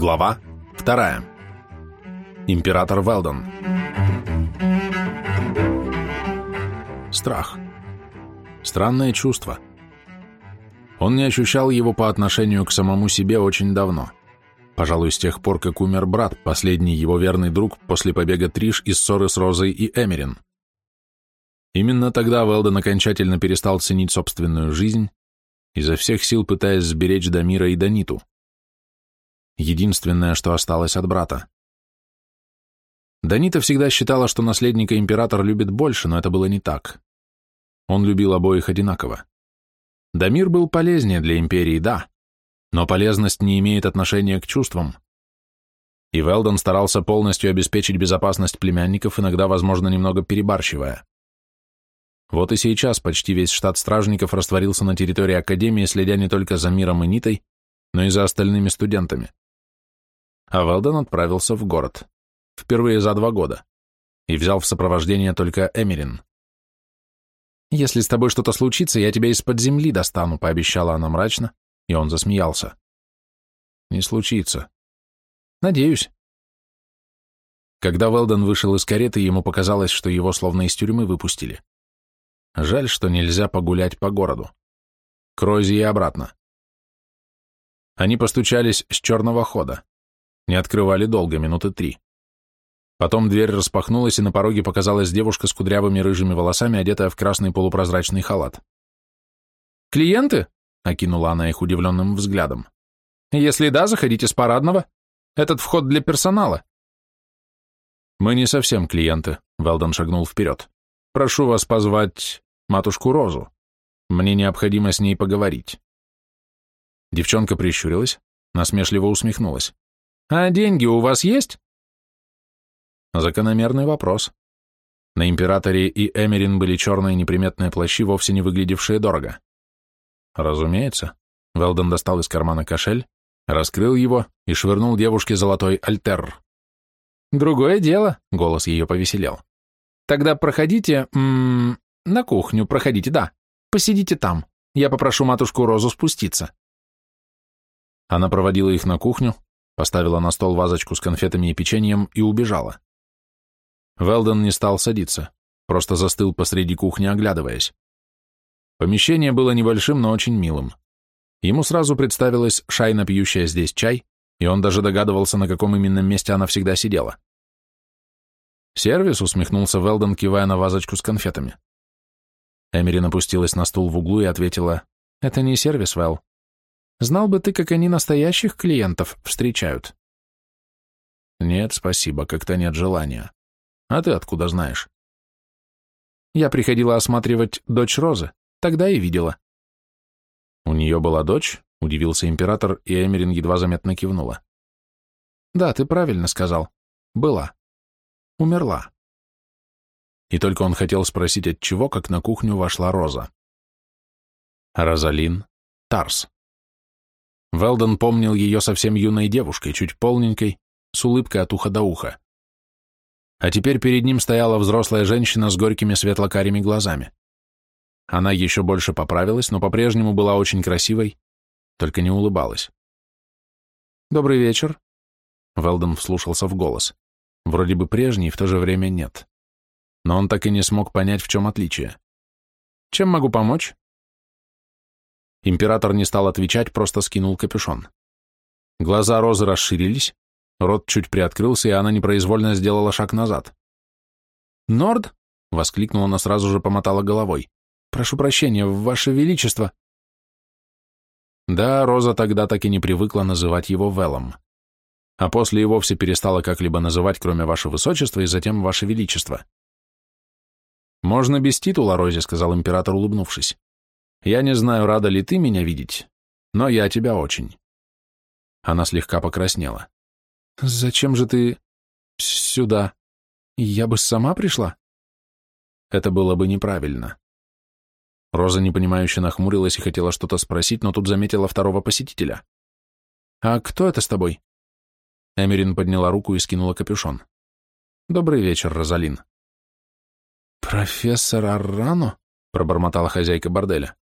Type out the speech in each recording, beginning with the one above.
Глава вторая. Император Велдон. Страх. Странное чувство. Он не ощущал его по отношению к самому себе очень давно. Пожалуй, с тех пор, как умер брат, последний его верный друг после побега Триш из ссоры с Розой и Эмерин. Именно тогда Велдон окончательно перестал ценить собственную жизнь, изо всех сил пытаясь сберечь Дамира и Даниту. Единственное, что осталось от брата. Данита всегда считала, что наследника император любит больше, но это было не так. Он любил обоих одинаково. Дамир был полезнее для империи, да, но полезность не имеет отношения к чувствам. И Велдон старался полностью обеспечить безопасность племянников, иногда, возможно, немного перебарщивая. Вот и сейчас почти весь штат стражников растворился на территории Академии, следя не только за Миром и Нитой, но и за остальными студентами. А Велден отправился в город. Впервые за два года. И взял в сопровождение только Эмерин. «Если с тобой что-то случится, я тебя из-под земли достану», — пообещала она мрачно, и он засмеялся. «Не случится». «Надеюсь». Когда Велден вышел из кареты, ему показалось, что его словно из тюрьмы выпустили. Жаль, что нельзя погулять по городу. К Розе и обратно. Они постучались с черного хода. Не открывали долго, минуты три. Потом дверь распахнулась, и на пороге показалась девушка с кудрявыми рыжими волосами, одетая в красный полупрозрачный халат. «Клиенты?» — окинула она их удивленным взглядом. «Если да, заходите с парадного. Этот вход для персонала». «Мы не совсем клиенты», — Велдон шагнул вперед. Прошу вас позвать матушку Розу. Мне необходимо с ней поговорить. Девчонка прищурилась, насмешливо усмехнулась. А деньги у вас есть? Закономерный вопрос. На императоре и Эмерин были черные неприметные плащи, вовсе не выглядевшие дорого. Разумеется. Велден достал из кармана кошель, раскрыл его и швырнул девушке золотой альтер. «Другое дело», — голос ее повеселел. Тогда проходите... М -м, на кухню проходите, да. Посидите там. Я попрошу матушку Розу спуститься. Она проводила их на кухню, поставила на стол вазочку с конфетами и печеньем и убежала. Велден не стал садиться, просто застыл посреди кухни, оглядываясь. Помещение было небольшим, но очень милым. Ему сразу представилась шайна, пьющая здесь чай, и он даже догадывался, на каком именно месте она всегда сидела. «Сервис?» — усмехнулся Велден, кивая на вазочку с конфетами. Эмери напустилась на стул в углу и ответила, «Это не сервис, Вэл. Знал бы ты, как они настоящих клиентов встречают». «Нет, спасибо, как-то нет желания. А ты откуда знаешь?» «Я приходила осматривать дочь Розы, тогда и видела». «У нее была дочь?» — удивился император, и Эмерин едва заметно кивнула. «Да, ты правильно сказал. Была умерла. И только он хотел спросить, от чего, как на кухню вошла Роза. Розалин Тарс. Велден помнил ее совсем юной девушкой, чуть полненькой, с улыбкой от уха до уха. А теперь перед ним стояла взрослая женщина с горькими светло-карими глазами. Она еще больше поправилась, но по-прежнему была очень красивой, только не улыбалась. «Добрый вечер», — Велден вслушался в голос. Вроде бы прежний, в то же время нет. Но он так и не смог понять, в чем отличие. Чем могу помочь? Император не стал отвечать, просто скинул капюшон. Глаза Розы расширились, рот чуть приоткрылся, и она непроизвольно сделала шаг назад. «Норд?» — воскликнула, она сразу же помотала головой. «Прошу прощения, Ваше Величество!» Да, Роза тогда так и не привыкла называть его Велом а после и вовсе перестала как-либо называть, кроме Ваше Высочество и затем Ваше Величество. «Можно без титула, Розе», — сказал император, улыбнувшись. «Я не знаю, рада ли ты меня видеть, но я тебя очень». Она слегка покраснела. «Зачем же ты сюда? Я бы сама пришла?» Это было бы неправильно. Роза непонимающе нахмурилась и хотела что-то спросить, но тут заметила второго посетителя. «А кто это с тобой?» Эмерин подняла руку и скинула капюшон. «Добрый вечер, Розалин». «Профессор Аррано?» — пробормотала хозяйка борделя.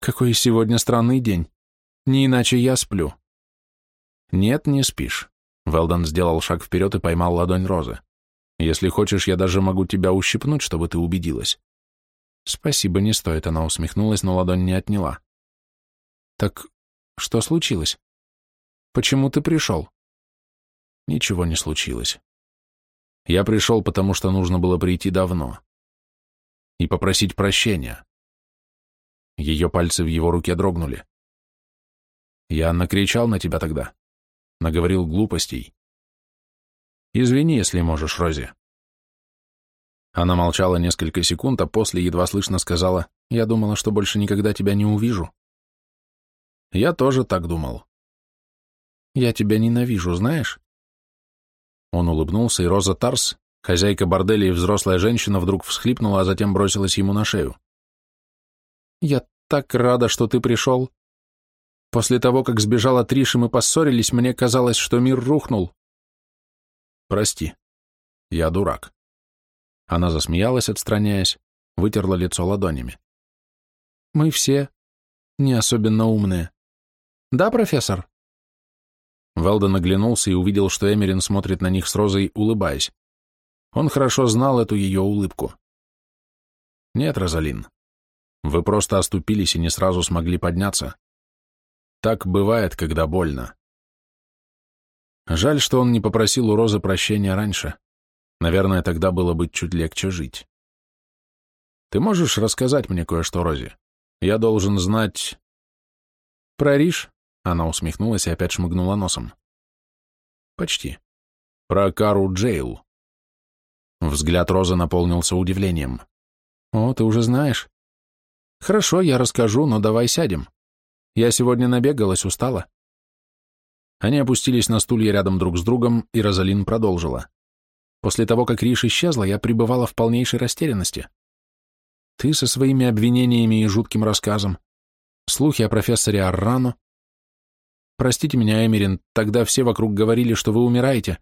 «Какой сегодня странный день. Не иначе я сплю». Нет, не спишь. Велдон сделал шаг вперед и поймал ладонь Розы. Если хочешь, я даже могу тебя ущипнуть, чтобы ты убедилась. Спасибо, не стоит, она усмехнулась, но ладонь не отняла. Так что случилось? Почему ты пришел? Ничего не случилось. Я пришел, потому что нужно было прийти давно. И попросить прощения. Ее пальцы в его руке дрогнули. Я накричал на тебя тогда. Наговорил глупостей. Извини, если можешь, Рози. Она молчала несколько секунд, а после едва слышно сказала, «Я думала, что больше никогда тебя не увижу». Я тоже так думал. Я тебя ненавижу, знаешь? Он улыбнулся, и Роза Тарс, хозяйка борделя и взрослая женщина, вдруг всхлипнула, а затем бросилась ему на шею. «Я так рада, что ты пришел. После того, как сбежала Триш, и мы поссорились, мне казалось, что мир рухнул». «Прости, я дурак». Она засмеялась, отстраняясь, вытерла лицо ладонями. «Мы все не особенно умные. Да, профессор?» Велден оглянулся и увидел, что Эмерин смотрит на них с Розой, улыбаясь. Он хорошо знал эту ее улыбку. «Нет, Розалин, вы просто оступились и не сразу смогли подняться. Так бывает, когда больно. Жаль, что он не попросил у Розы прощения раньше. Наверное, тогда было бы чуть легче жить. Ты можешь рассказать мне кое-что, Рози? Я должен знать... Про Риш? Она усмехнулась и опять шмыгнула носом. Почти. Про Кару Джейл. Взгляд Розы наполнился удивлением. О, ты уже знаешь? Хорошо, я расскажу, но давай сядем. Я сегодня набегалась, устала. Они опустились на стулья рядом друг с другом, и Розалин продолжила. После того, как Риш исчезла, я пребывала в полнейшей растерянности. Ты со своими обвинениями и жутким рассказом, слухи о профессоре Аррану, Простите меня, Эмерин, тогда все вокруг говорили, что вы умираете.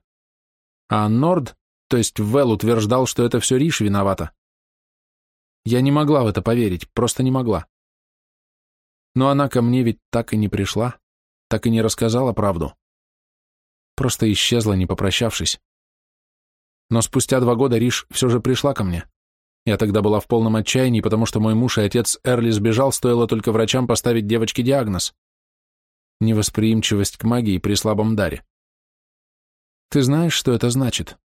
А Норд, то есть Вэл, утверждал, что это все Риш виновата. Я не могла в это поверить, просто не могла. Но она ко мне ведь так и не пришла, так и не рассказала правду. Просто исчезла, не попрощавшись. Но спустя два года Риш все же пришла ко мне. Я тогда была в полном отчаянии, потому что мой муж и отец Эрли сбежал, стоило только врачам поставить девочке диагноз невосприимчивость к магии при слабом даре. Ты знаешь, что это значит?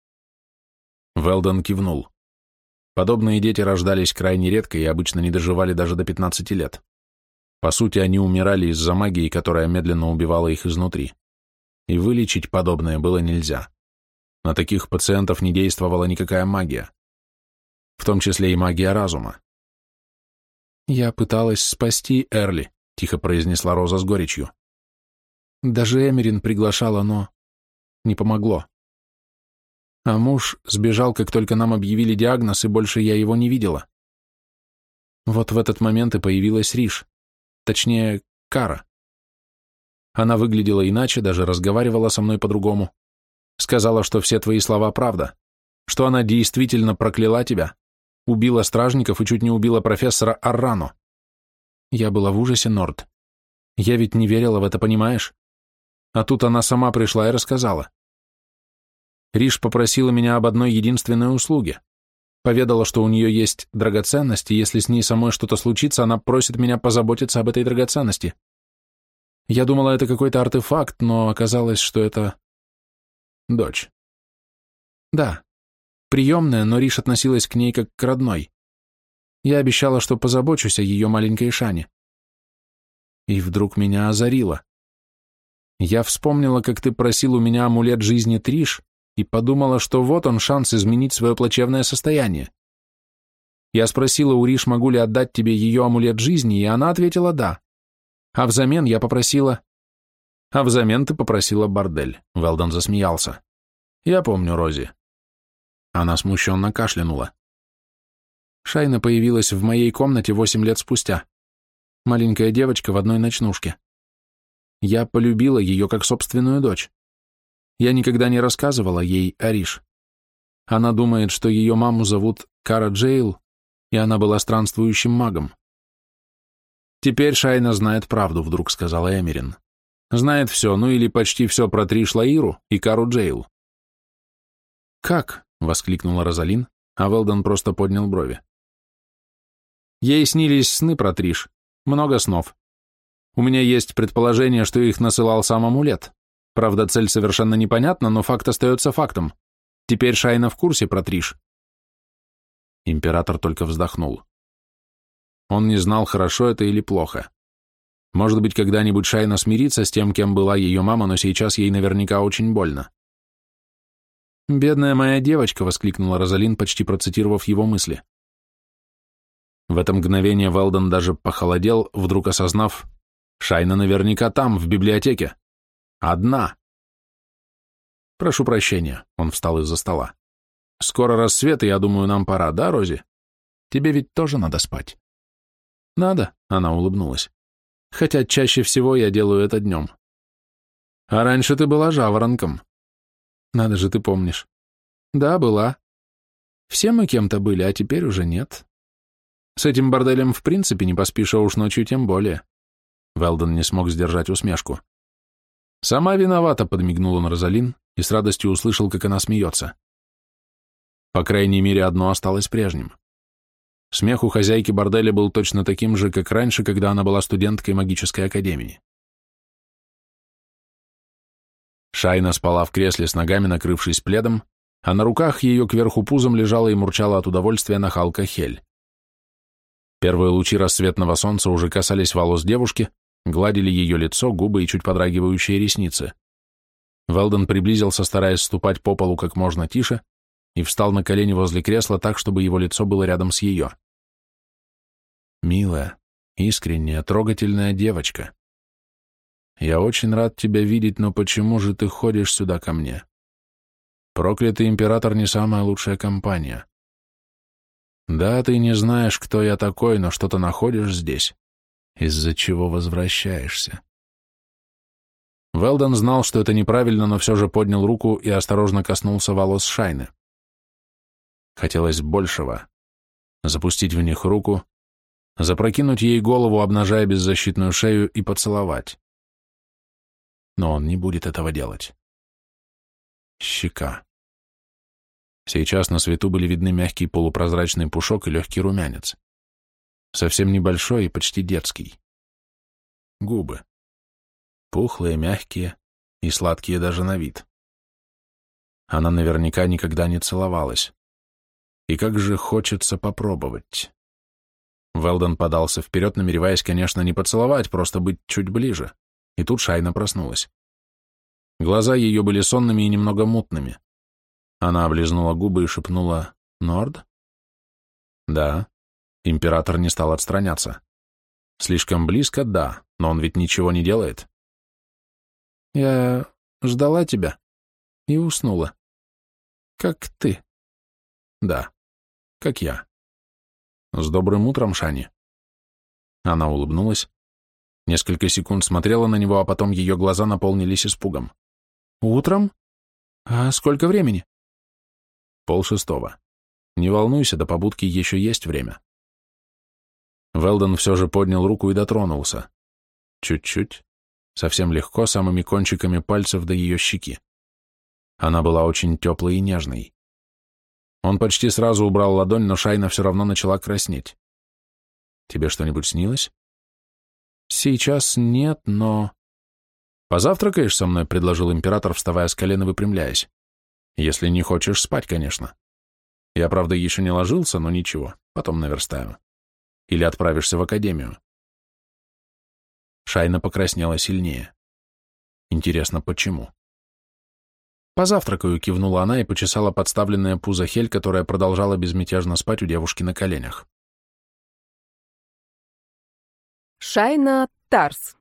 Велдон кивнул. Подобные дети рождались крайне редко и обычно не доживали даже до 15 лет. По сути, они умирали из-за магии, которая медленно убивала их изнутри. И вылечить подобное было нельзя. На таких пациентов не действовала никакая магия. В том числе и магия разума. «Я пыталась спасти Эрли», — тихо произнесла Роза с горечью. Даже Эмерин приглашала, но не помогло. А муж сбежал, как только нам объявили диагноз, и больше я его не видела. Вот в этот момент и появилась Риш, точнее, Кара. Она выглядела иначе, даже разговаривала со мной по-другому. Сказала, что все твои слова правда, что она действительно прокляла тебя, убила стражников и чуть не убила профессора Аррану. Я была в ужасе, Норд. Я ведь не верила в это, понимаешь? А тут она сама пришла и рассказала. Риш попросила меня об одной единственной услуге. Поведала, что у нее есть драгоценности, и если с ней самой что-то случится, она просит меня позаботиться об этой драгоценности. Я думала, это какой-то артефакт, но оказалось, что это... Дочь. Да, приемная, но Риш относилась к ней как к родной. Я обещала, что позабочусь о ее маленькой Шане. И вдруг меня озарило. Я вспомнила, как ты просил у меня амулет жизни Триш, и подумала, что вот он шанс изменить свое плачевное состояние. Я спросила у Риш, могу ли отдать тебе ее амулет жизни, и она ответила «да». А взамен я попросила... А взамен ты попросила бордель, Велдон засмеялся. Я помню, Рози. Она смущенно кашлянула. Шайна появилась в моей комнате восемь лет спустя. Маленькая девочка в одной ночнушке. Я полюбила ее как собственную дочь. Я никогда не рассказывала ей Ариш. Она думает, что ее маму зовут Кара Джейл, и она была странствующим магом. «Теперь Шайна знает правду», — вдруг сказала Эмерин. Знает все, ну или почти все про Триш Лаиру и Кару Джейл. «Как?» — воскликнула Розалин, а Велдон просто поднял брови. Ей снились сны про Триш, много снов. У меня есть предположение, что их насылал сам амулет. Правда, цель совершенно непонятна, но факт остается фактом. Теперь Шайна в курсе про Триш. Император только вздохнул. Он не знал, хорошо это или плохо. Может быть, когда-нибудь Шайна смирится с тем, кем была ее мама, но сейчас ей наверняка очень больно. «Бедная моя девочка!» — воскликнула Розалин, почти процитировав его мысли. В это мгновение Велден даже похолодел, вдруг осознав, Шайна наверняка там, в библиотеке. Одна. Прошу прощения, он встал из-за стола. Скоро рассвет, и я думаю, нам пора, да, Рози? Тебе ведь тоже надо спать. Надо, она улыбнулась. Хотя чаще всего я делаю это днем. А раньше ты была жаворонком. Надо же, ты помнишь. Да, была. Все мы кем-то были, а теперь уже нет. С этим борделем в принципе не поспишь, а уж ночью тем более. Велдон не смог сдержать усмешку. «Сама виновата», — подмигнул он Розалин и с радостью услышал, как она смеется. По крайней мере, одно осталось прежним. Смех у хозяйки борделя был точно таким же, как раньше, когда она была студенткой магической академии. Шайна спала в кресле с ногами, накрывшись пледом, а на руках ее кверху пузом лежала и мурчала от удовольствия нахалка Хель. Первые лучи рассветного солнца уже касались волос девушки, гладили ее лицо, губы и чуть подрагивающие ресницы. Велден приблизился, стараясь ступать по полу как можно тише, и встал на колени возле кресла так, чтобы его лицо было рядом с ее. «Милая, искренняя, трогательная девочка. Я очень рад тебя видеть, но почему же ты ходишь сюда ко мне? Проклятый император не самая лучшая компания. Да, ты не знаешь, кто я такой, но что-то находишь здесь, из-за чего возвращаешься. Велдон знал, что это неправильно, но все же поднял руку и осторожно коснулся волос Шайны. Хотелось большего. Запустить в них руку, запрокинуть ей голову, обнажая беззащитную шею, и поцеловать. Но он не будет этого делать. Щека. Сейчас на свету были видны мягкий полупрозрачный пушок и легкий румянец. Совсем небольшой и почти детский. Губы. Пухлые, мягкие и сладкие даже на вид. Она наверняка никогда не целовалась. И как же хочется попробовать. Велдон подался вперед, намереваясь, конечно, не поцеловать, просто быть чуть ближе. И тут Шайна проснулась. Глаза ее были сонными и немного мутными. Она облизнула губы и шепнула «Норд?» «Да». Император не стал отстраняться. «Слишком близко, да, но он ведь ничего не делает». «Я ждала тебя и уснула. Как ты?» «Да, как я». «С добрым утром, Шани». Она улыбнулась, несколько секунд смотрела на него, а потом ее глаза наполнились испугом. «Утром? А сколько времени?» Пол шестого. Не волнуйся, до побудки еще есть время. Велдон все же поднял руку и дотронулся. Чуть-чуть, совсем легко, самыми кончиками пальцев до ее щеки. Она была очень теплой и нежной. Он почти сразу убрал ладонь, но Шайна все равно начала краснеть. «Тебе что-нибудь снилось?» «Сейчас нет, но...» «Позавтракаешь со мной?» — предложил император, вставая с колена, выпрямляясь. Если не хочешь спать, конечно. Я, правда, еще не ложился, но ничего, потом наверстаю. Или отправишься в академию. Шайна покраснела сильнее. Интересно, почему? «Позавтракаю», — кивнула она и почесала подставленное пузо Хель, которая продолжала безмятежно спать у девушки на коленях. Шайна Тарс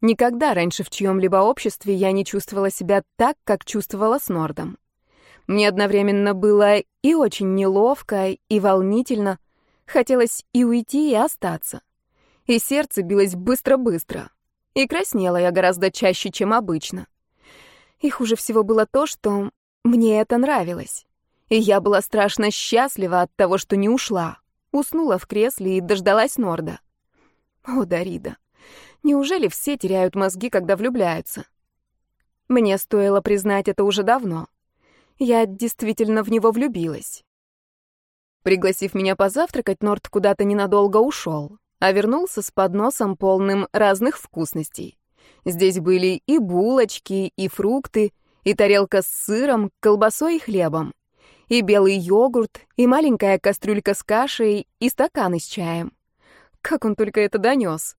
Никогда раньше в чьем-либо обществе я не чувствовала себя так, как чувствовала с Нордом. Мне одновременно было и очень неловко, и волнительно. Хотелось и уйти, и остаться. И сердце билось быстро-быстро. И краснела я гораздо чаще, чем обычно. И хуже всего было то, что мне это нравилось. И я была страшно счастлива от того, что не ушла. Уснула в кресле и дождалась Норда. О, Дарида, Неужели все теряют мозги, когда влюбляются? Мне стоило признать это уже давно. Я действительно в него влюбилась. Пригласив меня позавтракать, Норт куда-то ненадолго ушел, а вернулся с подносом, полным разных вкусностей. Здесь были и булочки, и фрукты, и тарелка с сыром, колбасой и хлебом, и белый йогурт, и маленькая кастрюлька с кашей, и стаканы с чаем. Как он только это донес.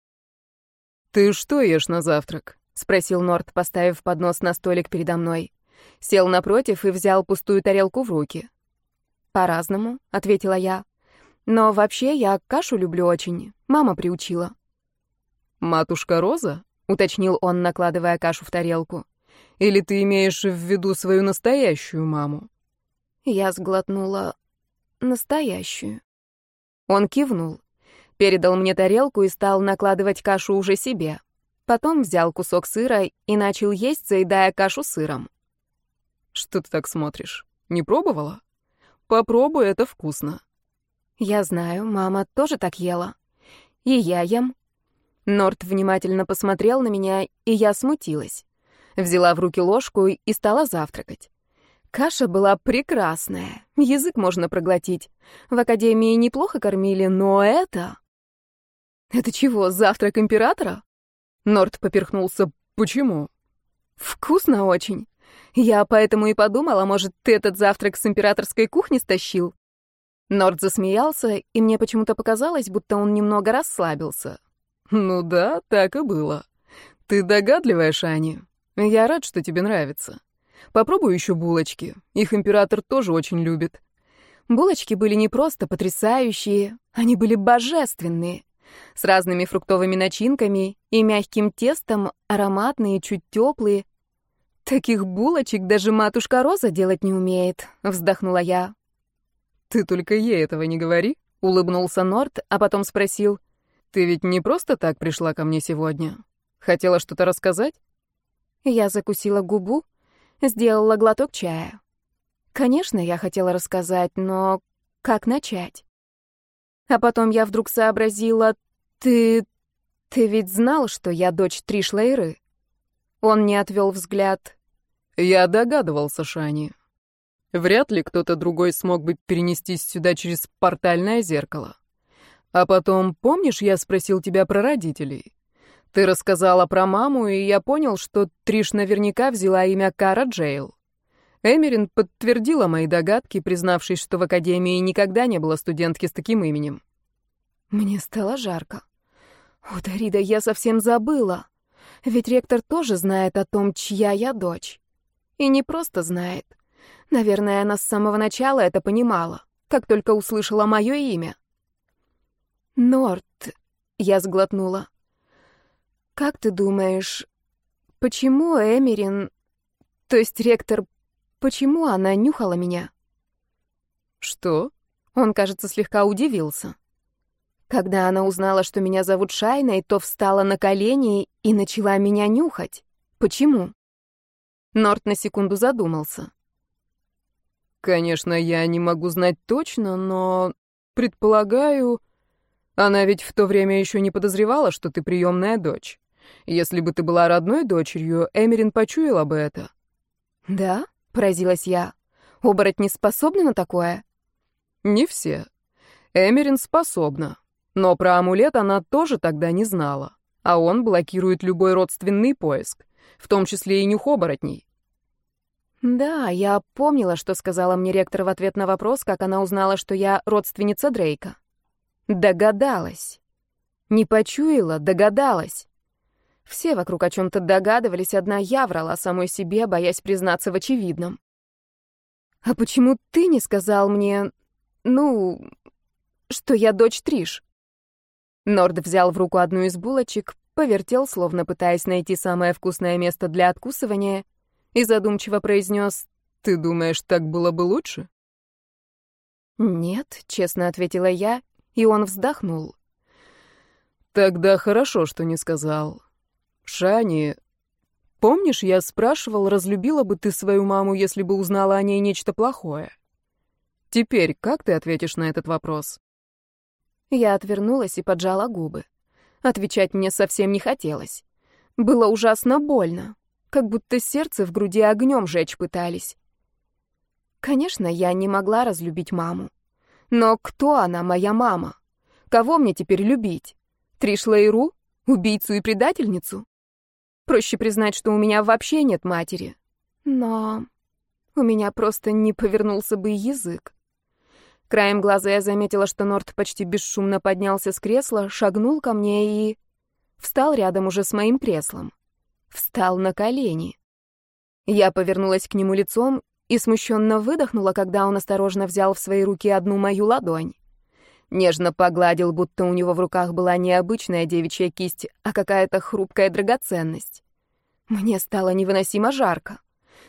«Ты что ешь на завтрак?» — спросил Норт, поставив поднос на столик передо мной. Сел напротив и взял пустую тарелку в руки. «По-разному», — ответила я. «Но вообще я кашу люблю очень. Мама приучила». «Матушка Роза?» — уточнил он, накладывая кашу в тарелку. «Или ты имеешь в виду свою настоящую маму?» Я сглотнула настоящую. Он кивнул, передал мне тарелку и стал накладывать кашу уже себе. Потом взял кусок сыра и начал есть, заедая кашу сыром. «Что ты так смотришь? Не пробовала? Попробуй, это вкусно». «Я знаю, мама тоже так ела. И я ем. Норт внимательно посмотрел на меня, и я смутилась. Взяла в руки ложку и стала завтракать. Каша была прекрасная, язык можно проглотить. В академии неплохо кормили, но это... Это чего, завтрак императора? Норт поперхнулся. Почему? Вкусно очень. Я поэтому и подумала, может, ты этот завтрак с императорской кухни стащил? Норт засмеялся, и мне почему-то показалось, будто он немного расслабился. «Ну да, так и было. Ты догадливая, Шани. Я рад, что тебе нравится. Попробуй еще булочки. Их император тоже очень любит». Булочки были не просто потрясающие, они были божественные. С разными фруктовыми начинками и мягким тестом, ароматные, чуть теплые. «Таких булочек даже матушка Роза делать не умеет», — вздохнула я. «Ты только ей этого не говори», — улыбнулся Норт, а потом спросил. Ты ведь не просто так пришла ко мне сегодня. Хотела что-то рассказать? Я закусила губу, сделала глоток чая. Конечно, я хотела рассказать, но как начать? А потом я вдруг сообразила, ты... ты ведь знал, что я дочь Тришлейры? Он не отвел взгляд. Я догадывался, Шани. Вряд ли кто-то другой смог бы перенестись сюда через портальное зеркало. А потом, помнишь, я спросил тебя про родителей? Ты рассказала про маму, и я понял, что Триш наверняка взяла имя Кара Джейл. Эмерин подтвердила мои догадки, признавшись, что в академии никогда не было студентки с таким именем. Мне стало жарко. О, Дарида, я совсем забыла. Ведь ректор тоже знает о том, чья я дочь. И не просто знает. Наверное, она с самого начала это понимала, как только услышала мое имя. Норт, я сглотнула. Как ты думаешь, почему Эмерин, то есть ректор, почему она нюхала меня? Что? Он, кажется, слегка удивился. Когда она узнала, что меня зовут Шайной, то встала на колени и начала меня нюхать. Почему? Норт на секунду задумался. Конечно, я не могу знать точно, но предполагаю, она ведь в то время еще не подозревала, что ты приемная дочь. Если бы ты была родной дочерью, Эмерин почуяла бы это. Да? Поразилась я. Оборотни способны на такое? Не все. Эмерин способна. Но про амулет она тоже тогда не знала. А он блокирует любой родственный поиск, в том числе и нюх оборотней. Да, я помнила, что сказала мне ректор в ответ на вопрос, как она узнала, что я родственница Дрейка. Догадалась. Не почуяла, догадалась. Все вокруг о чем-то догадывались, одна я врала самой себе, боясь признаться в очевидном. «А почему ты не сказал мне, ну, что я дочь Триш?» Норд взял в руку одну из булочек, повертел, словно пытаясь найти самое вкусное место для откусывания, и задумчиво произнес, «Ты думаешь, так было бы лучше?» «Нет», — честно ответила я и он вздохнул. Тогда хорошо, что не сказал. Шани, помнишь, я спрашивал, разлюбила бы ты свою маму, если бы узнала о ней нечто плохое? Теперь как ты ответишь на этот вопрос? Я отвернулась и поджала губы. Отвечать мне совсем не хотелось. Было ужасно больно, как будто сердце в груди огнем жечь пытались. Конечно, я не могла разлюбить маму. Но кто она, моя мама? Кого мне теперь любить? Тришлейру? Убийцу и предательницу? Проще признать, что у меня вообще нет матери. Но у меня просто не повернулся бы язык. Краем глаза я заметила, что Норт почти бесшумно поднялся с кресла, шагнул ко мне и... Встал рядом уже с моим креслом. Встал на колени. Я повернулась к нему лицом и смущенно выдохнула, когда он осторожно взял в свои руки одну мою ладонь. Нежно погладил, будто у него в руках была не обычная девичья кисть, а какая-то хрупкая драгоценность. Мне стало невыносимо жарко.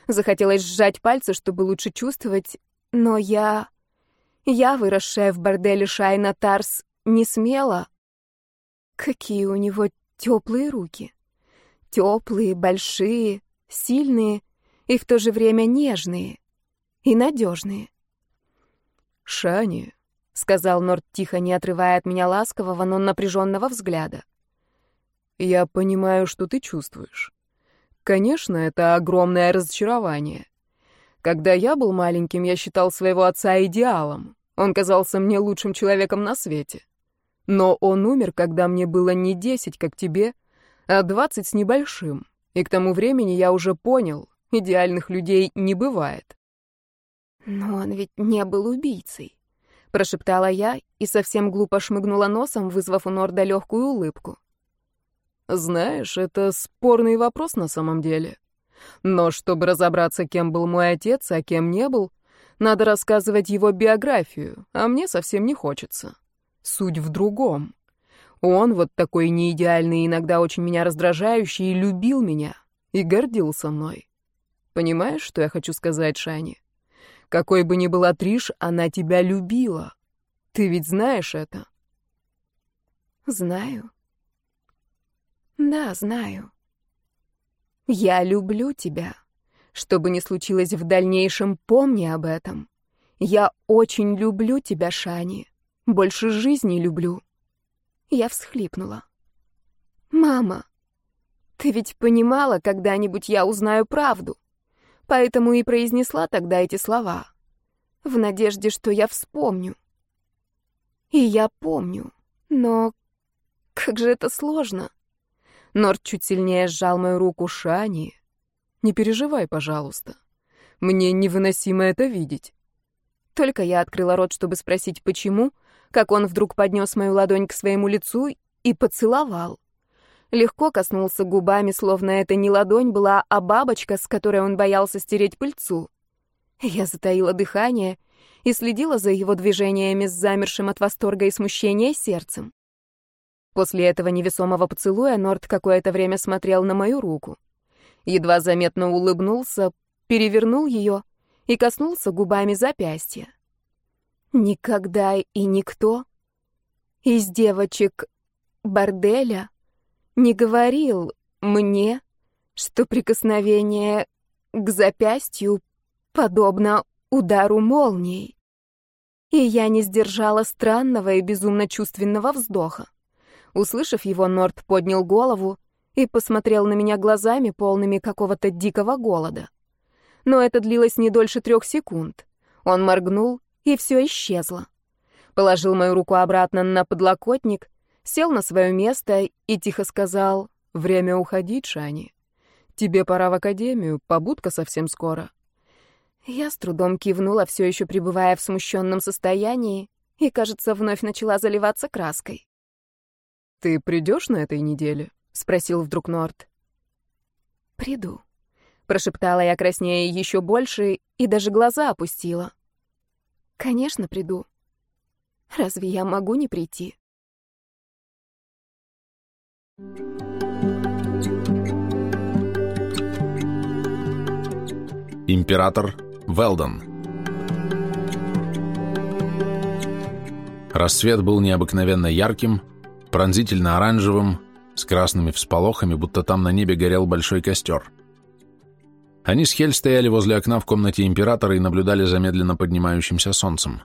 Захотелось сжать пальцы, чтобы лучше чувствовать, но я... Я, выросшая в борделе Шайна Тарс, не смела. Какие у него теплые руки. Теплые, большие, сильные и в то же время нежные и надежные. «Шани», — сказал Норд тихо, не отрывая от меня ласкового, но напряженного взгляда. «Я понимаю, что ты чувствуешь. Конечно, это огромное разочарование. Когда я был маленьким, я считал своего отца идеалом. Он казался мне лучшим человеком на свете. Но он умер, когда мне было не десять, как тебе, а двадцать с небольшим. И к тому времени я уже понял, идеальных людей не бывает. «Но он ведь не был убийцей», — прошептала я и совсем глупо шмыгнула носом, вызвав у Норда легкую улыбку. Знаешь, это спорный вопрос на самом деле. Но чтобы разобраться, кем был мой отец, а кем не был, надо рассказывать его биографию, а мне совсем не хочется. Суть в другом. Он, вот такой неидеальный, иногда очень меня раздражающий, любил меня и гордился мной. Понимаешь, что я хочу сказать, Шани? Какой бы ни была Триш, она тебя любила. Ты ведь знаешь это? Знаю. Да, знаю. Я люблю тебя. Что бы ни случилось в дальнейшем, помни об этом. Я очень люблю тебя, Шани. Больше жизни люблю. Я всхлипнула. Мама, ты ведь понимала, когда-нибудь я узнаю правду. Поэтому и произнесла тогда эти слова. В надежде, что я вспомню. И я помню. Но как же это сложно. Норд чуть сильнее сжал мою руку Шани. «Не переживай, пожалуйста. Мне невыносимо это видеть». Только я открыла рот, чтобы спросить, почему, как он вдруг поднес мою ладонь к своему лицу и поцеловал. Легко коснулся губами, словно это не ладонь была, а бабочка, с которой он боялся стереть пыльцу. Я затаила дыхание и следила за его движениями с замершим от восторга и смущения сердцем. После этого невесомого поцелуя Норд какое-то время смотрел на мою руку. Едва заметно улыбнулся, перевернул ее и коснулся губами запястья. Никогда и никто из девочек борделя не говорил мне, что прикосновение к запястью подобно удару молнией. И я не сдержала странного и безумно чувственного вздоха. Услышав его, Норд поднял голову и посмотрел на меня глазами, полными какого-то дикого голода. Но это длилось не дольше трех секунд. Он моргнул, и все исчезло. Положил мою руку обратно на подлокотник, сел на свое место и тихо сказал «Время уходить, Шани. Тебе пора в академию, побудка совсем скоро». Я с трудом кивнула, все еще пребывая в смущенном состоянии, и, кажется, вновь начала заливаться краской. «Ты придешь на этой неделе?» — спросил вдруг Норт. «Приду», — прошептала я краснее еще больше и даже глаза опустила. «Конечно, приду. Разве я могу не прийти?» Император Велдон Рассвет был необыкновенно ярким, пронзительно оранжевым, с красными всполохами, будто там на небе горел большой костер. Они с Хель стояли возле окна в комнате императора и наблюдали за медленно поднимающимся солнцем.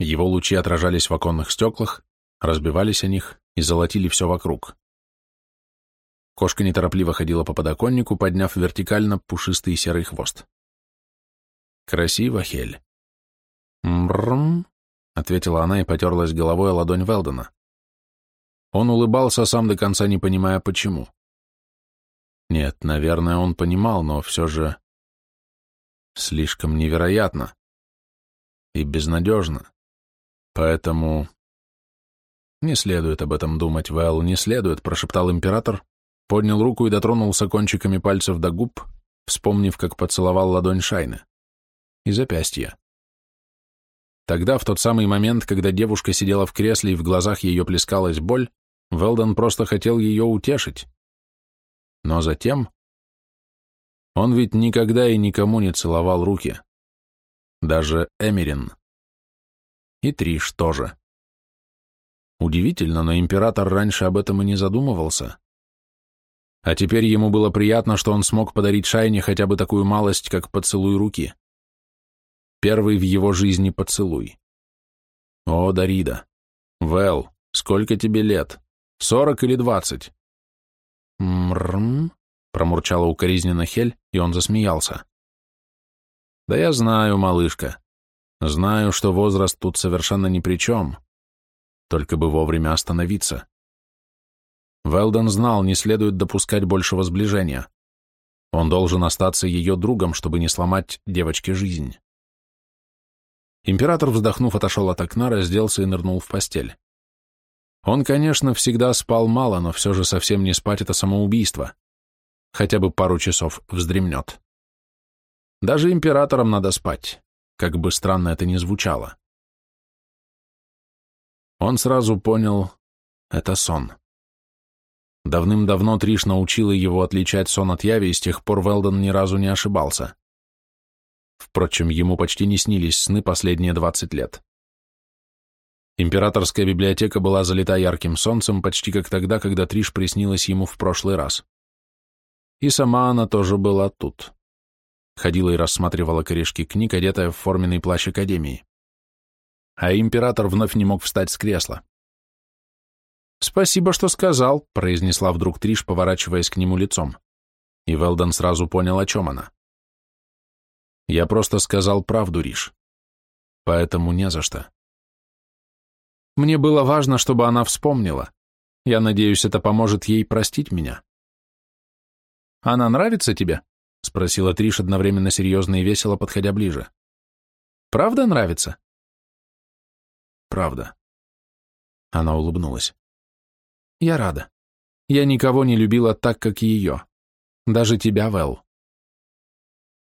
Его лучи отражались в оконных стеклах, разбивались о них и золотили все вокруг. Кошка неторопливо ходила по подоконнику, подняв вертикально пушистый серый хвост. «Красиво, Хель». «Мрррм», — ответила она и потерлась головой о ладонь Велдена. Он улыбался, сам до конца не понимая, почему. Нет, наверное, он понимал, но все же... Слишком невероятно. И безнадежно. Поэтому... «Не следует об этом думать, Вэл, не следует», — прошептал император, поднял руку и дотронулся кончиками пальцев до губ, вспомнив, как поцеловал ладонь Шайны. И запястья. Тогда, в тот самый момент, когда девушка сидела в кресле и в глазах ее плескалась боль, Велдон просто хотел ее утешить. Но затем... Он ведь никогда и никому не целовал руки. Даже Эмерин. И Триш тоже. Удивительно, но император раньше об этом и не задумывался. А теперь ему было приятно, что он смог подарить Шайне хотя бы такую малость, как поцелуй руки. Первый в его жизни поцелуй. О, Дарида. Вэл, сколько тебе лет? Сорок или двадцать? Мрм, промурчала укоризненно Хель, и он засмеялся. Да я знаю, малышка. Знаю, что возраст тут совершенно ни при чем. Только бы вовремя остановиться. Велден знал, не следует допускать большего сближения. Он должен остаться ее другом, чтобы не сломать девочке жизнь. Император, вздохнув, отошел от окна, разделся и нырнул в постель. Он, конечно, всегда спал мало, но все же совсем не спать — это самоубийство. Хотя бы пару часов вздремнет. Даже императорам надо спать, как бы странно это ни звучало. Он сразу понял — это сон. Давным-давно Триш научила его отличать сон от яви, и с тех пор Велдон ни разу не ошибался. Впрочем, ему почти не снились сны последние двадцать лет. Императорская библиотека была залита ярким солнцем, почти как тогда, когда Триш приснилась ему в прошлый раз. И сама она тоже была тут. Ходила и рассматривала корешки книг, одетая в форменный плащ Академии. А император вновь не мог встать с кресла. «Спасибо, что сказал», — произнесла вдруг Триш, поворачиваясь к нему лицом. И Велден сразу понял, о чем она. «Я просто сказал правду, Риш. Поэтому не за что». Мне было важно, чтобы она вспомнила. Я надеюсь, это поможет ей простить меня. «Она нравится тебе?» — спросила Триш одновременно серьезно и весело, подходя ближе. «Правда нравится?» «Правда». Она улыбнулась. Я рада. Я никого не любила так, как ее. Даже тебя, Вэл.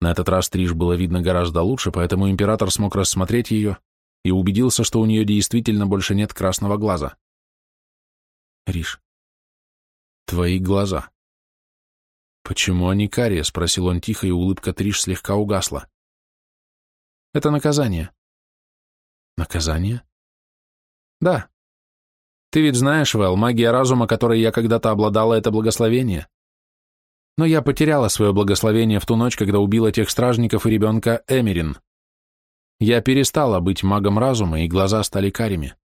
На этот раз Триш было видно гораздо лучше, поэтому император смог рассмотреть ее и убедился, что у нее действительно больше нет красного глаза. Риш, твои глаза. Почему они карие? Спросил он тихо, и улыбка Триш слегка угасла. Это наказание. Наказание? Да, ты ведь знаешь, Вэл, магия разума, которой я когда-то обладала, это благословение. Но я потеряла свое благословение в ту ночь, когда убила тех стражников и ребенка Эмерин. Я перестала быть магом разума, и глаза стали карими.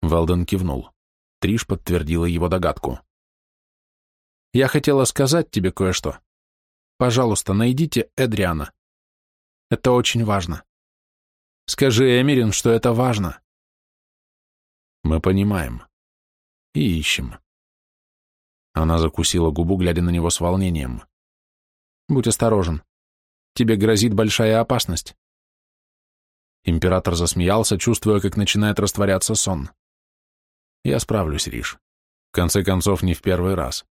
Велден кивнул. Триш подтвердила его догадку. «Я хотела сказать тебе кое-что. Пожалуйста, найдите Эдриана. Это очень важно. Скажи Эмерин, что это важно. Мы понимаем. И ищем. Она закусила губу, глядя на него с волнением. Будь осторожен. Тебе грозит большая опасность. Император засмеялся, чувствуя, как начинает растворяться сон. Я справлюсь, Риш. В конце концов, не в первый раз.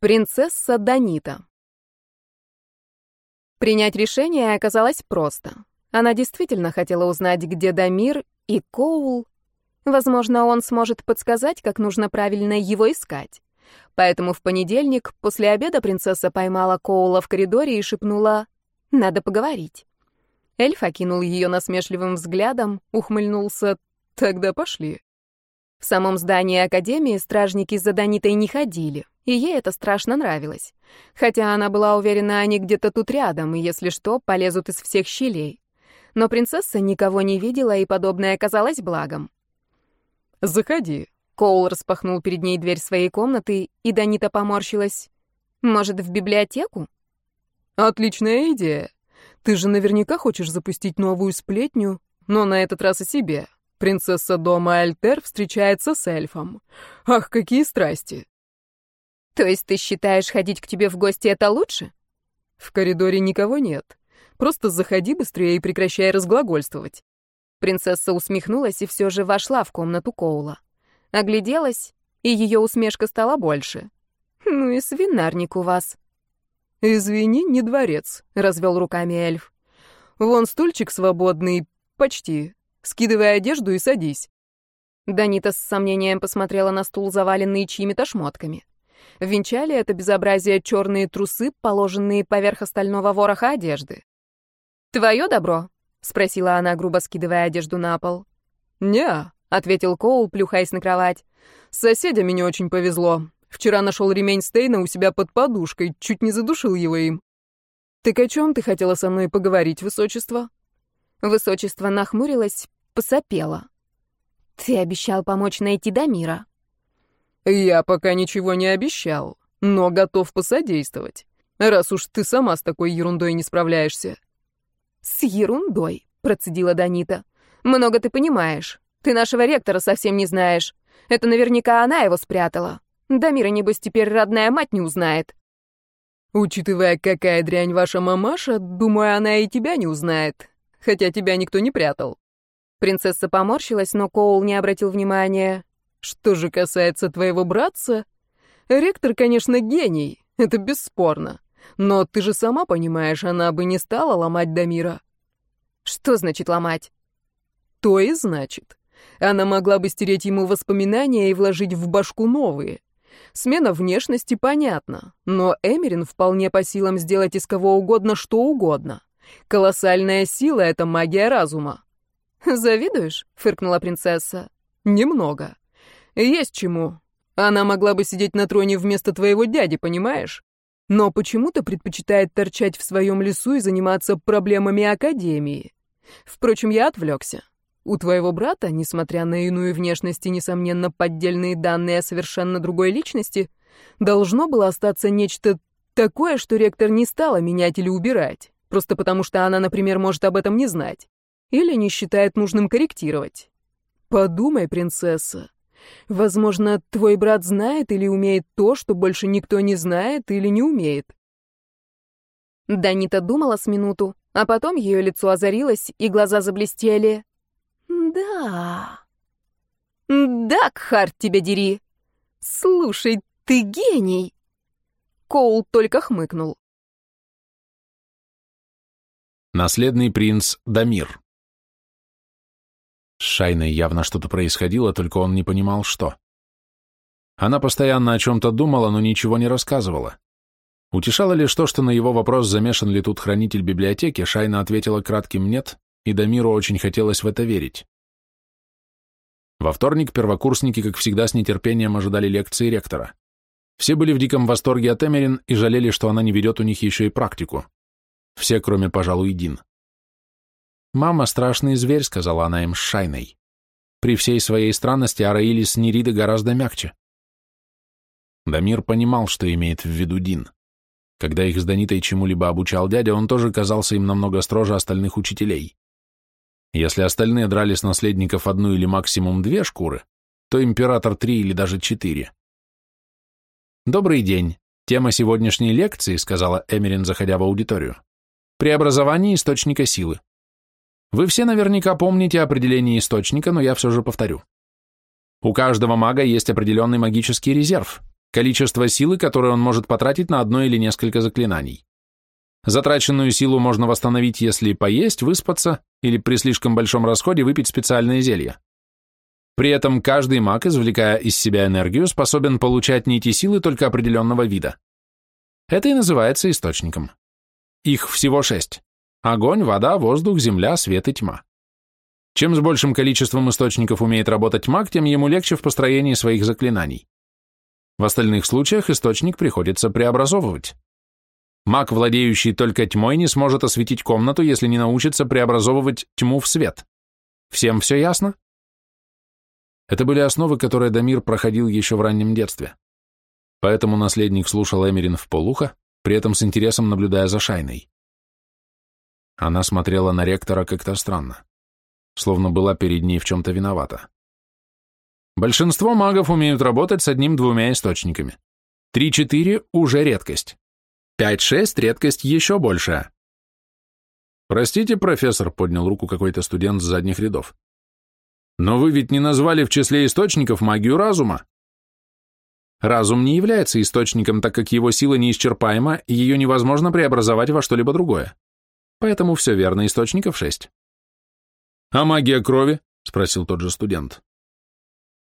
Принцесса Данита Принять решение оказалось просто. Она действительно хотела узнать, где Дамир и Коул. Возможно, он сможет подсказать, как нужно правильно его искать. Поэтому в понедельник после обеда принцесса поймала Коула в коридоре и шепнула «Надо поговорить». Эльф окинул ее насмешливым взглядом, ухмыльнулся «Тогда пошли». В самом здании Академии стражники за Данитой не ходили, и ей это страшно нравилось. Хотя она была уверена, они где-то тут рядом, и если что, полезут из всех щелей. Но принцесса никого не видела, и подобное казалось благом. «Заходи». Коул распахнул перед ней дверь своей комнаты, и Данита поморщилась. «Может, в библиотеку?» «Отличная идея. Ты же наверняка хочешь запустить новую сплетню, но на этот раз о себе. Принцесса дома Альтер встречается с эльфом. Ах, какие страсти!» «То есть ты считаешь, ходить к тебе в гости — это лучше?» «В коридоре никого нет. Просто заходи быстрее и прекращай разглагольствовать». Принцесса усмехнулась и все же вошла в комнату Коула. Огляделась, и ее усмешка стала больше. «Ну и свинарник у вас». «Извини, не дворец», — развел руками эльф. «Вон стульчик свободный, почти. Скидывай одежду и садись». Данита с сомнением посмотрела на стул, заваленный чьими-то шмотками. Венчали это безобразие черные трусы, положенные поверх остального вороха одежды. «Твое добро?» — спросила она, грубо скидывая одежду на пол. «Не-а», ответил Коул, плюхаясь на кровать. «С соседями не очень повезло. Вчера нашел ремень Стейна у себя под подушкой, чуть не задушил его им. Так о чем ты хотела со мной поговорить, высочество?» Высочество нахмурилось, посопело. «Ты обещал помочь найти Дамира». «Я пока ничего не обещал, но готов посодействовать, раз уж ты сама с такой ерундой не справляешься». «С ерундой», — процедила Данита. «Много ты понимаешь. Ты нашего ректора совсем не знаешь. Это наверняка она его спрятала. Дамира, небось, теперь родная мать не узнает». «Учитывая, какая дрянь ваша мамаша, думаю, она и тебя не узнает. Хотя тебя никто не прятал». Принцесса поморщилась, но Коул не обратил внимания. Что же касается твоего братца, ректор, конечно, гений, это бесспорно. Но ты же сама понимаешь, она бы не стала ломать Дамира. Что значит ломать? То и значит. Она могла бы стереть ему воспоминания и вложить в башку новые. Смена внешности понятна, но Эмерин вполне по силам сделать из кого угодно что угодно. Колоссальная сила — это магия разума. «Завидуешь?» — фыркнула принцесса. «Немного. Есть чему. Она могла бы сидеть на троне вместо твоего дяди, понимаешь? Но почему-то предпочитает торчать в своем лесу и заниматься проблемами Академии. Впрочем, я отвлекся. У твоего брата, несмотря на иную внешность и, несомненно, поддельные данные о совершенно другой личности, должно было остаться нечто такое, что ректор не стала менять или убирать, просто потому что она, например, может об этом не знать, или не считает нужным корректировать. Подумай, принцесса, Возможно, твой брат знает или умеет то, что больше никто не знает или не умеет. Данита думала с минуту, а потом ее лицо озарилось, и глаза заблестели. «Да...» «Да, Кхарт, тебя дери! Слушай, ты гений!» Коул только хмыкнул. Наследный принц Дамир с Шайной явно что-то происходило, только он не понимал, что. Она постоянно о чем-то думала, но ничего не рассказывала. Утешало лишь то, что на его вопрос, замешан ли тут хранитель библиотеки, Шайна ответила кратким «нет», и Дамиру очень хотелось в это верить. Во вторник первокурсники, как всегда, с нетерпением ожидали лекции ректора. Все были в диком восторге от Эмерин и жалели, что она не ведет у них еще и практику. Все, кроме, пожалуй, Дин. «Мама — страшный зверь», — сказала она им с Шайной. При всей своей странности Араилис Нерида гораздо мягче. Дамир понимал, что имеет в виду Дин. Когда их с Данитой чему-либо обучал дядя, он тоже казался им намного строже остальных учителей. Если остальные драли с наследников одну или максимум две шкуры, то император три или даже четыре. «Добрый день. Тема сегодняшней лекции», — сказала Эмерин, заходя в аудиторию. «Преобразование источника силы. Вы все наверняка помните определение источника, но я все же повторю. У каждого мага есть определенный магический резерв, количество силы, которое он может потратить на одно или несколько заклинаний. Затраченную силу можно восстановить, если поесть, выспаться или при слишком большом расходе выпить специальное зелье. При этом каждый маг, извлекая из себя энергию, способен получать нити силы только определенного вида. Это и называется источником. Их всего шесть. Огонь, вода, воздух, земля, свет и тьма. Чем с большим количеством источников умеет работать маг, тем ему легче в построении своих заклинаний. В остальных случаях источник приходится преобразовывать. Маг, владеющий только тьмой, не сможет осветить комнату, если не научится преобразовывать тьму в свет. Всем все ясно? Это были основы, которые Дамир проходил еще в раннем детстве. Поэтому наследник слушал Эмерин в полухо, при этом с интересом наблюдая за Шайной. Она смотрела на ректора как-то странно, словно была перед ней в чем-то виновата. Большинство магов умеют работать с одним-двумя источниками. Три-четыре – уже редкость. Пять-шесть – редкость еще большая. «Простите, профессор», — поднял руку какой-то студент с задних рядов. «Но вы ведь не назвали в числе источников магию разума». Разум не является источником, так как его сила неисчерпаема, и ее невозможно преобразовать во что-либо другое. Поэтому все верно, источников шесть. «А магия крови?» — спросил тот же студент.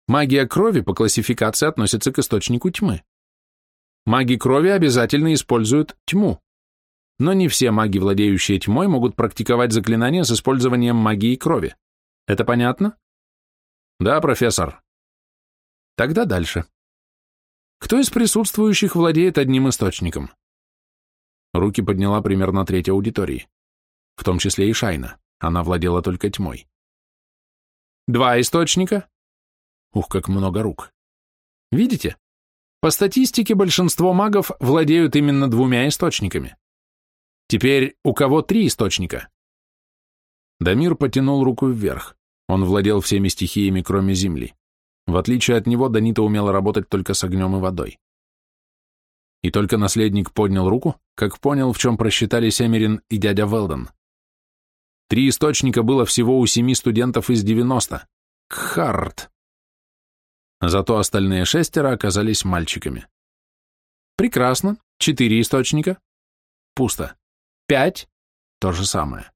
Магия крови по классификации относится к источнику тьмы. Маги крови обязательно используют тьму. Но не все маги, владеющие тьмой, могут практиковать заклинания с использованием магии крови. Это понятно? Да, профессор. Тогда дальше. Кто из присутствующих владеет одним источником? Руки подняла примерно треть аудитории. В том числе и Шайна. Она владела только тьмой. Два источника? Ух, как много рук. Видите? По статистике, большинство магов владеют именно двумя источниками. Теперь у кого три источника? Дамир потянул руку вверх. Он владел всеми стихиями, кроме земли. В отличие от него, Данита умела работать только с огнем и водой. И только наследник поднял руку, как понял, в чем просчитались Эмерин и дядя Велден. Три источника было всего у семи студентов из девяносто. Кхарт! Зато остальные шестеро оказались мальчиками. Прекрасно. Четыре источника. Пусто. Пять. То же самое.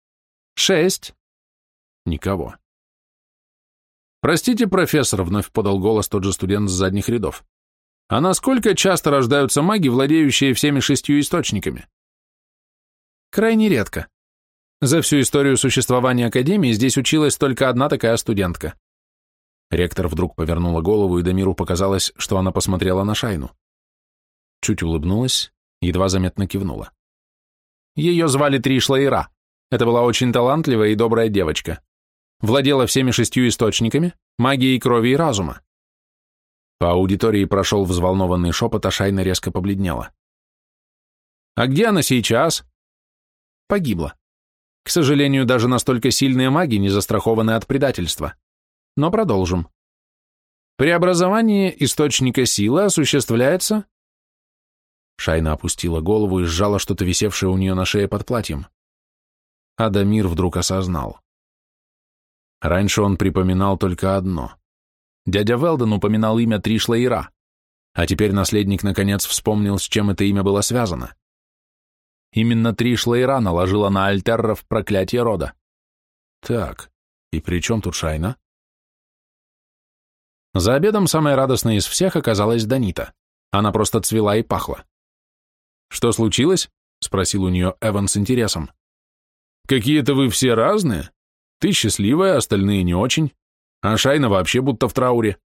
Шесть. Никого. «Простите, профессор», — вновь подал голос тот же студент с задних рядов. «А насколько часто рождаются маги, владеющие всеми шестью источниками?» «Крайне редко. За всю историю существования Академии здесь училась только одна такая студентка. Ректор вдруг повернула голову, и Дамиру показалось, что она посмотрела на Шайну. Чуть улыбнулась, едва заметно кивнула. Ее звали Тришлаира. Это была очень талантливая и добрая девочка. Владела всеми шестью источниками, магией крови и разума. По аудитории прошел взволнованный шепот, а Шайна резко побледнела. «А где она сейчас?» «Погибла. К сожалению, даже настолько сильные маги не застрахованы от предательства. Но продолжим. Преобразование источника силы осуществляется... Шайна опустила голову и сжала что-то висевшее у нее на шее под платьем. Адамир вдруг осознал. Раньше он припоминал только одно. Дядя Велден упоминал имя Тришлаира, а теперь наследник наконец вспомнил, с чем это имя было связано. Именно Тришлаира наложила на Альтерров проклятие рода. Так, и при чем тут Шайна? За обедом самой радостной из всех оказалась Данита. Она просто цвела и пахла. «Что случилось?» — спросил у нее Эван с интересом. «Какие-то вы все разные. Ты счастливая, остальные не очень. А Шайна вообще будто в трауре».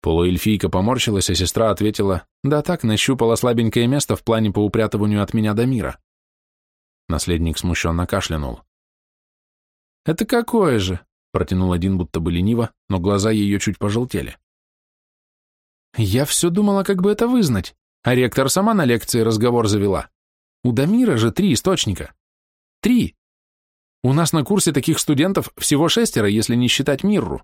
Полуэльфийка поморщилась, а сестра ответила, «Да так, нащупала слабенькое место в плане по упрятыванию от меня до мира». Наследник смущенно кашлянул. «Это какое же?» Протянул один, будто бы лениво, но глаза ее чуть пожелтели. Я все думала, как бы это вызнать, а ректор сама на лекции разговор завела. У Дамира же три источника. Три. У нас на курсе таких студентов всего шестеро, если не считать Мирру.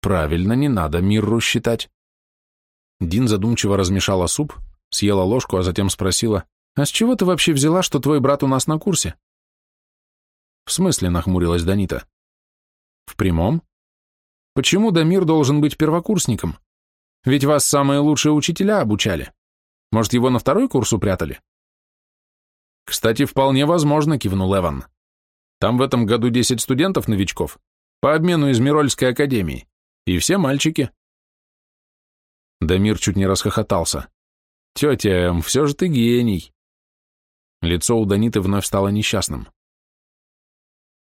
Правильно, не надо Мирру считать. Дин задумчиво размешала суп, съела ложку, а затем спросила, «А с чего ты вообще взяла, что твой брат у нас на курсе?» «В смысле?» — нахмурилась Данита. В прямом? Почему Дамир должен быть первокурсником? Ведь вас самые лучшие учителя обучали. Может, его на второй курс упрятали? Кстати, вполне возможно, кивнул Эван. Там в этом году 10 студентов-новичков по обмену из Мирольской академии. И все мальчики. Дамир чуть не расхохотался. Тетя Эм, все же ты гений. Лицо у Даниты вновь стало несчастным.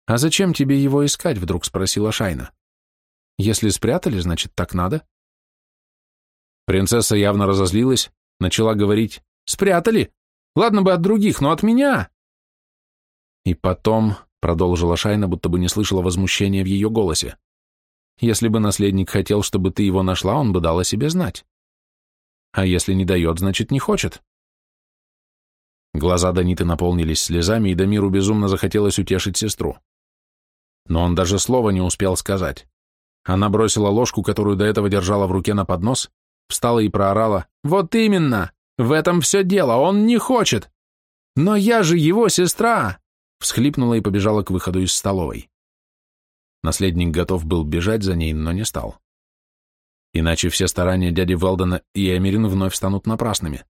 «А зачем тебе его искать?» — вдруг спросила Шайна. «Если спрятали, значит, так надо». Принцесса явно разозлилась, начала говорить «Спрятали? Ладно бы от других, но от меня!» И потом, — продолжила Шайна, будто бы не слышала возмущения в ее голосе, «если бы наследник хотел, чтобы ты его нашла, он бы дал о себе знать. А если не дает, значит, не хочет». Глаза Даниты наполнились слезами, и Дамиру безумно захотелось утешить сестру. Но он даже слова не успел сказать. Она бросила ложку, которую до этого держала в руке на поднос, встала и проорала «Вот именно! В этом все дело, он не хочет! Но я же его сестра!» всхлипнула и побежала к выходу из столовой. Наследник готов был бежать за ней, но не стал. Иначе все старания дяди Велдона и Эмерин вновь станут напрасными.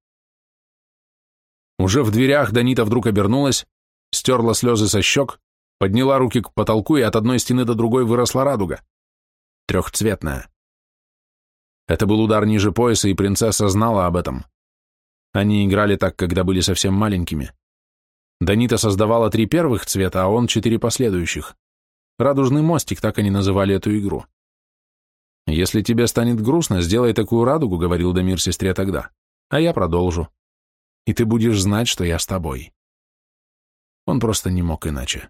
Уже в дверях Данита вдруг обернулась, стерла слезы со щек, подняла руки к потолку, и от одной стены до другой выросла радуга. Трехцветная. Это был удар ниже пояса, и принцесса знала об этом. Они играли так, когда были совсем маленькими. Данита создавала три первых цвета, а он четыре последующих. Радужный мостик, так они называли эту игру. «Если тебе станет грустно, сделай такую радугу», — говорил Дамир сестре тогда, — «а я продолжу и ты будешь знать, что я с тобой. Он просто не мог иначе.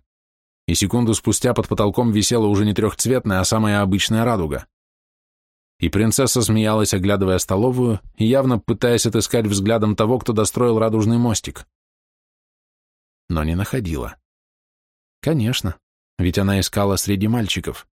И секунду спустя под потолком висела уже не трехцветная, а самая обычная радуга. И принцесса смеялась, оглядывая столовую, и явно пытаясь отыскать взглядом того, кто достроил радужный мостик. Но не находила. Конечно, ведь она искала среди мальчиков.